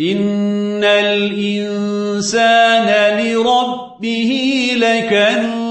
إن الإنسان لربه لكنود